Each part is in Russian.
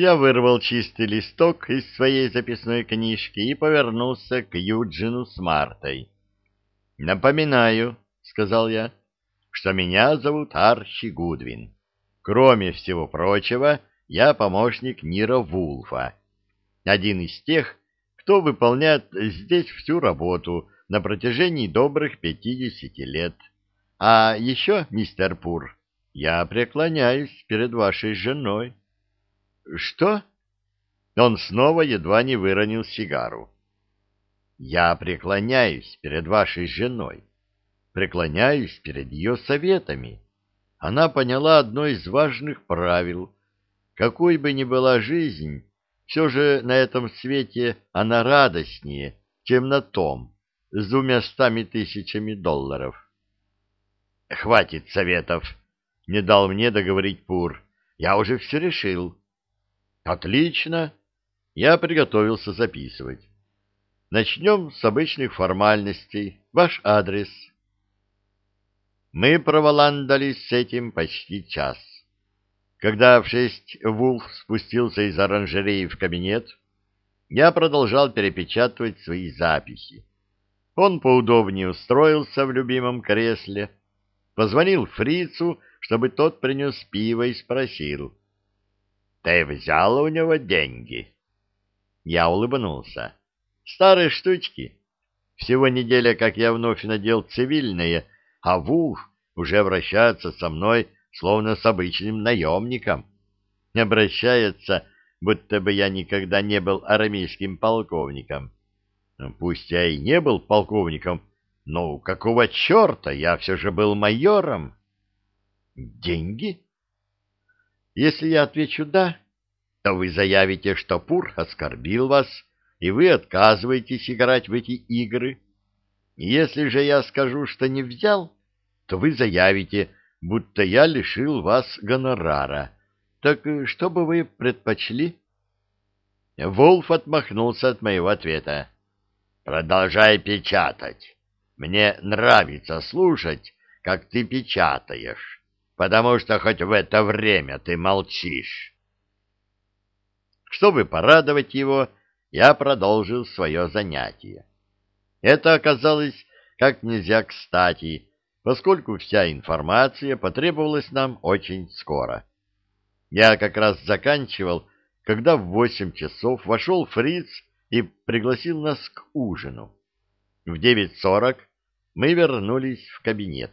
Я вырвал чистый листок из своей записной книжки и повернулся к Юджину с Мартой. «Напоминаю», — сказал я, — «что меня зовут Арчи Гудвин. Кроме всего прочего, я помощник Нира Вулфа, один из тех, кто выполняет здесь всю работу на протяжении добрых пятидесяти лет. А еще, мистер Пур, я преклоняюсь перед вашей женой. Что? Он снова едва не выронил сигару. Я преклоняюсь перед вашей женой. Преклоняюсь перед ее советами. Она поняла одно из важных правил. Какой бы ни была жизнь, все же на этом свете она радостнее, чем на том, с двумястами тысячами долларов. «Хватит советов!» — не дал мне договорить Пур. «Я уже все решил». Отлично. Я приготовился записывать. Начнем с обычных формальностей. Ваш адрес. Мы проволандались с этим почти час. Когда в шесть Вулф спустился из оранжереи в кабинет, я продолжал перепечатывать свои записи. Он поудобнее устроился в любимом кресле, позвонил фрицу, чтобы тот принес пиво и спросил, ты взял у него деньги? Я улыбнулся. Старые штучки. Всего неделя, как я вновь надел цивильное, а Вулф уже обращается со мной, словно с обычным наемником. Обращается, будто бы я никогда не был арамейским полковником. Пусть я и не был полковником, но какого черта я все же был майором? Деньги? Если я отвечу «да», то вы заявите, что Пур оскорбил вас, и вы отказываетесь играть в эти игры. Если же я скажу, что не взял, то вы заявите, будто я лишил вас гонорара. Так что бы вы предпочли? Волф отмахнулся от моего ответа. Продолжай печатать. Мне нравится слушать, как ты печатаешь потому что хоть в это время ты молчишь. Чтобы порадовать его, я продолжил свое занятие. Это оказалось как нельзя кстати, поскольку вся информация потребовалась нам очень скоро. Я как раз заканчивал, когда в восемь часов вошел фриц и пригласил нас к ужину. В девять сорок мы вернулись в кабинет.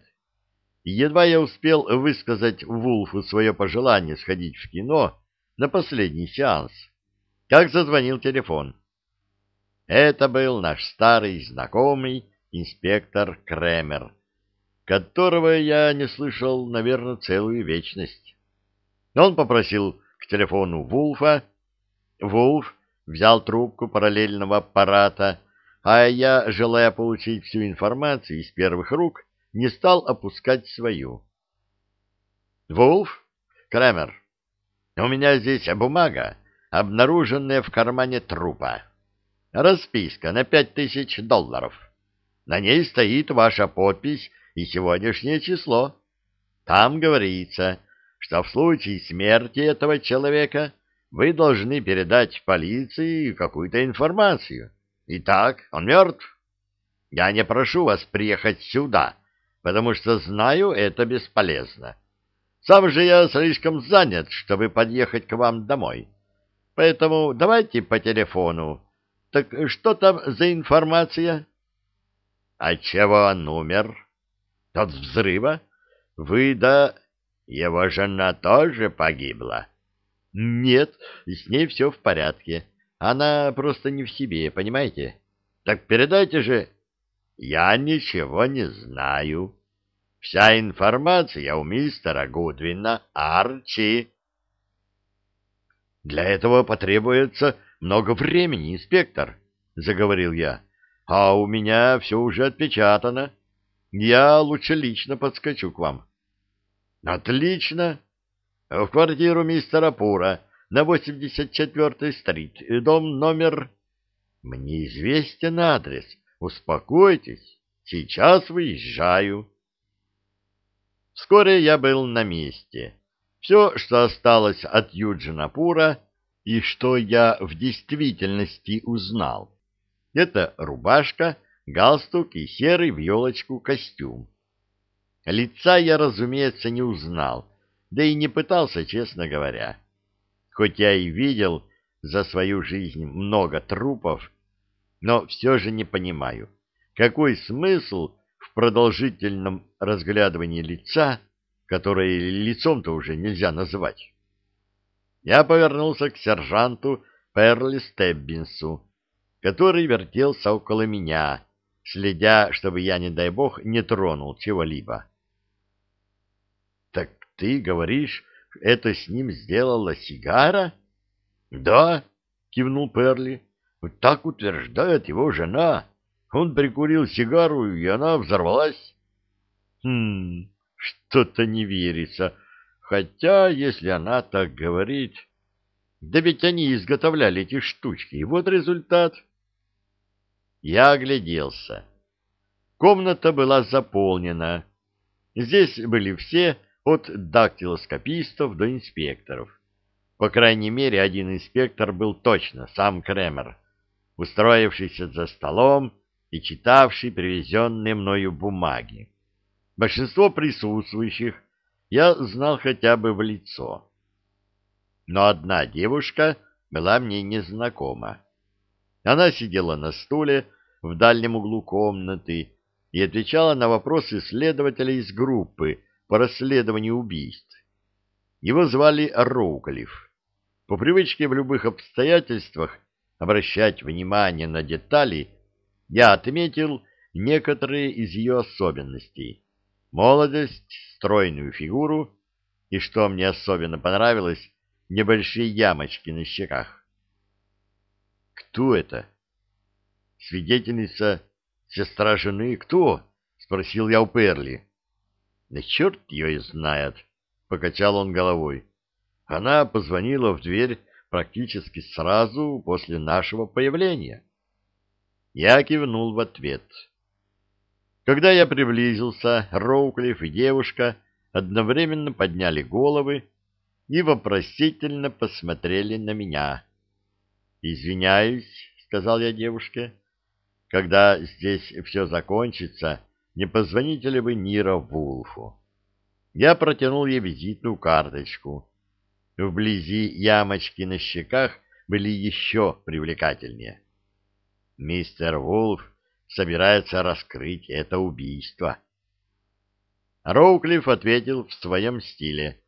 Едва я успел высказать Вулфу свое пожелание сходить в кино на последний сеанс, как зазвонил телефон. Это был наш старый знакомый инспектор Кремер, которого я не слышал, наверное, целую вечность. Он попросил к телефону Вулфа. Вулф взял трубку параллельного аппарата, а я, желая получить всю информацию из первых рук, не стал опускать свою. «Вулф? Крамер, у меня здесь бумага, обнаруженная в кармане трупа. Расписка на пять тысяч долларов. На ней стоит ваша подпись и сегодняшнее число. Там говорится, что в случае смерти этого человека вы должны передать полиции какую-то информацию. Итак, он мертв. Я не прошу вас приехать сюда» потому что знаю, это бесполезно. Сам же я слишком занят, чтобы подъехать к вам домой. Поэтому давайте по телефону. Так что там за информация? А чего он умер? От взрыва? Вы да... Его жена тоже погибла? Нет, с ней все в порядке. Она просто не в себе, понимаете? Так передайте же я ничего не знаю. Вся информация у мистера Гудвина, Арчи. Для этого потребуется много времени, инспектор, заговорил я. А у меня все уже отпечатано. Я лучше лично подскочу к вам. Отлично. В квартиру мистера Пура на 84-й стрит, дом номер... Мне известен адрес. Успокойтесь, сейчас выезжаю. Вскоре я был на месте. Все, что осталось от Юджина Пура, И что я в действительности узнал? Это рубашка, галстук и серый в елочку костюм. Лица я, разумеется, не узнал, да и не пытался, честно говоря. Хоть я и видел за свою жизнь много трупов, но все же не понимаю, какой смысл в продолжительном разглядывании лица, которое лицом-то уже нельзя называть. Я повернулся к сержанту Перли Стеббинсу, который вертелся около меня, следя, чтобы я, не дай бог, не тронул чего-либо. — Так ты говоришь, это с ним сделала сигара? — Да, — кивнул Перли. — Так утверждает его жена. Он прикурил сигару, и она взорвалась. — Хм, что-то не верится. Хотя, если она так говорит... Да ведь они изготовляли эти штучки, и вот результат. Я огляделся. Комната была заполнена. Здесь были все, от дактилоскопистов до инспекторов. По крайней мере, один инспектор был точно сам Кремер, устроившийся за столом и читавший привезенные мною бумаги. Большинство присутствующих я знал хотя бы в лицо. Но одна девушка была мне незнакома. Она сидела на стуле в дальнем углу комнаты и отвечала на вопросы следователя из группы по расследованию убийств. Его звали Роуклифф. По привычке в любых обстоятельствах обращать внимание на детали, я отметил некоторые из ее особенностей молодость, стройную фигуру и, что мне особенно понравилось, небольшие ямочки на щеках. «Кто это?» «Свидетельница, сестра жены, кто?» — спросил я у Перли. «Да черт ее и знает», — покачал он головой. «Она позвонила в дверь практически сразу после нашего появления». Я кивнул в ответ. Когда я приблизился, Роуклифф и девушка одновременно подняли головы и вопросительно посмотрели на меня. «Извиняюсь», — сказал я девушке, — «когда здесь все закончится, не позвоните ли вы Нира Вулфу?» Я протянул ей визитную карточку. Вблизи ямочки на щеках были еще привлекательнее. Мистер Вулф собирается раскрыть это убийство. Роуклифф ответил в своем стиле.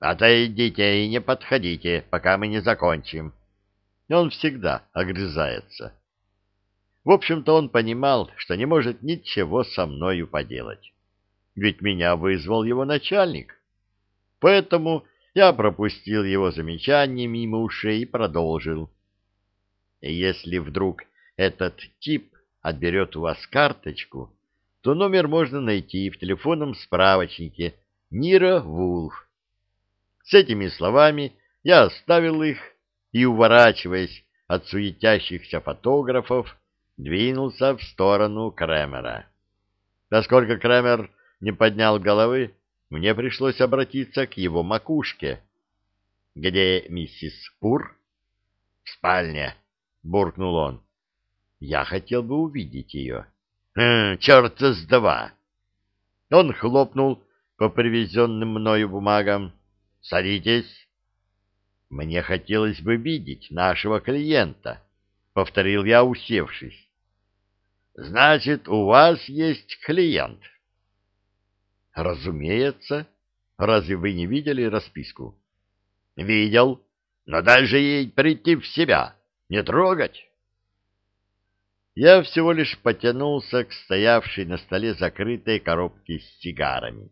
«Отойдите и не подходите, пока мы не закончим». Он всегда огрызается. В общем-то, он понимал, что не может ничего со мною поделать. Ведь меня вызвал его начальник. Поэтому я пропустил его замечание мимо ушей и продолжил. Если вдруг этот тип отберет у вас карточку, то номер можно найти в телефонном справочнике Нира Вулф. С этими словами я оставил их и, уворачиваясь от суетящихся фотографов, двинулся в сторону Кремера. Поскольку Кремер не поднял головы, мне пришлось обратиться к его макушке. — Где миссис Пур? — В спальне, — буркнул он. Я хотел бы увидеть ее. Хм, черт с два! Он хлопнул по привезенным мною бумагам. Садитесь. Мне хотелось бы видеть нашего клиента, повторил я, усевшись. Значит, у вас есть клиент? Разумеется. Разве вы не видели расписку? Видел, но дальше ей прийти в себя, не трогать я всего лишь потянулся к стоявшей на столе закрытой коробке с сигарами.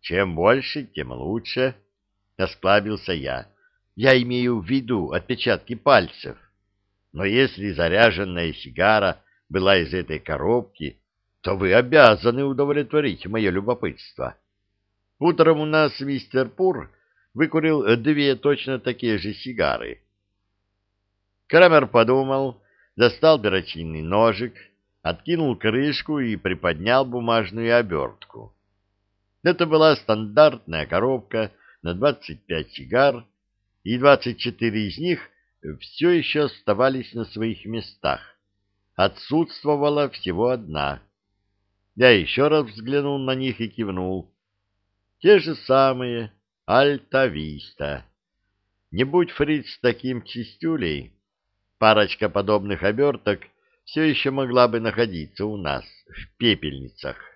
Чем больше, тем лучше, — осклабился я. Я имею в виду отпечатки пальцев. Но если заряженная сигара была из этой коробки, то вы обязаны удовлетворить мое любопытство. Утром у нас мистер Пур выкурил две точно такие же сигары. Крамер подумал достал перочинный ножик, откинул крышку и приподнял бумажную обертку. Это была стандартная коробка на 25 сигар, и 24 из них все еще оставались на своих местах. Отсутствовала всего одна. Я еще раз взглянул на них и кивнул. Те же самые Альта-Виста. Не будь фриц таким чистюлей, парочка подобных оберток все еще могла бы находиться у нас в пепельницах.